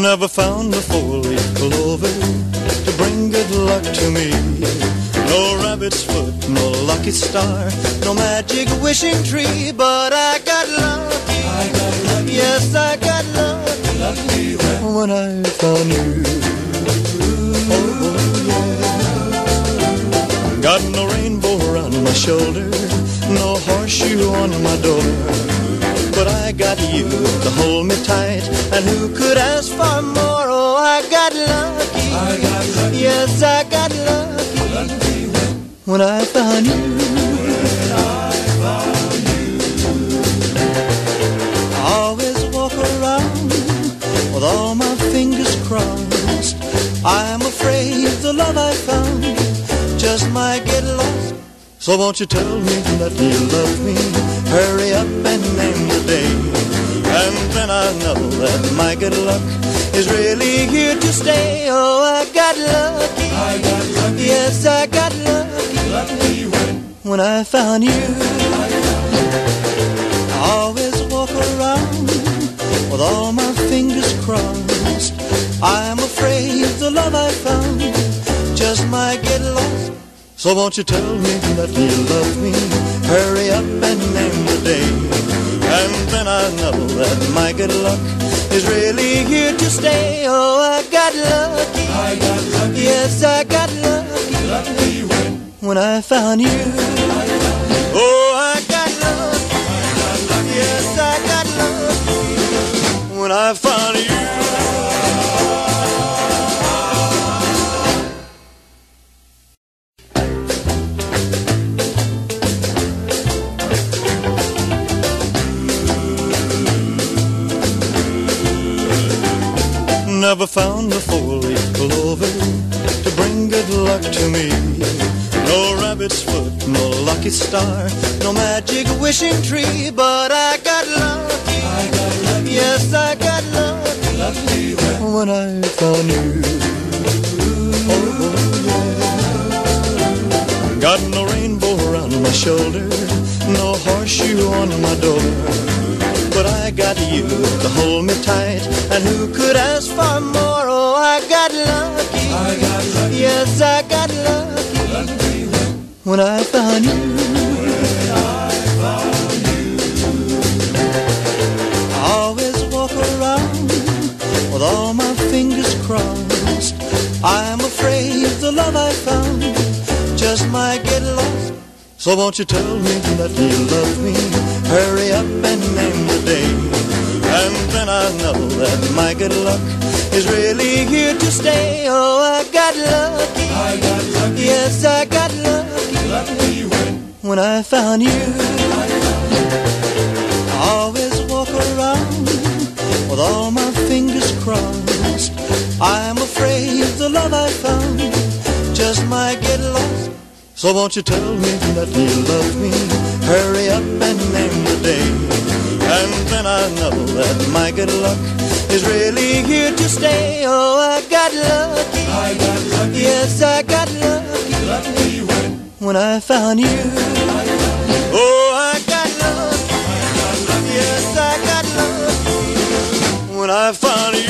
Never found a four-leaf clover to bring good luck to me. No rabbit's foot, no lucky star, no magic wishing tree, but I got lucky. I got lucky. Yes, I got lucky. Lucky when, when I found you. Oh, yeah. Got no rainbow around my shoulder, no horseshoe on my door. But I got you to hold me tight, and who could ask for more? Oh, I got lucky. I got lucky. Yes, I got lucky lucky when, I found you. when I found you. I always walk around with all my fingers crossed. I'm afraid the love I found just might get lost. So won't you tell me that you love me? Hurry up and name the day. And then I'll know that my good luck is really here to stay. Oh, I got lucky. I got lucky. Yes, I got lucky Lucky when, when I found you. I found you. I always walk around with all my fingers crossed. I'm afraid the love I found just might get lost. So won't you tell me that you love me? Hurry up and name the day. And then I'll know that my good luck is really here to stay. Oh, I got lucky. I got lucky. Yes, I got lucky Lucky when, when I found you. Oh, I found you. Oh, I got lucky. Yes, I got lucky when I found Never found a four-leaf clover to bring good luck to me. No rabbit's foot, no lucky star, no magic wishing tree, but I got lucky. I got lucky. Yes, I got lucky Lucky when, I found you. Oh, yeah. Got no rainbow around my shoulder, no horseshoe on my door. I got you to hold me tight, and who could ask for more? Oh, I got lucky. I got lucky. Yes, I got lucky Lucky when, when I found you. when I found you. I always walk around with all my fingers crossed. I'm afraid the love I found just might get lost. So won't you tell me that you love me? Hurry up and name the day. And then I'll know that my good luck is really here to stay. Oh, I got lucky. I got lucky. Yes, I got lucky Lucky when, when I found you. I found you. I always walk around with all my fingers crossed. I'm afraid the love I found just might get lost. So won't you tell me that you love me? Hurry up and name the day. And I'll know that my good luck is really here to stay. Oh, I got lucky. I got lucky. Yes, I got lucky Lucky when, when I found you. Oh, I found you. Oh, I got lucky. Yes, I got lucky when I found you.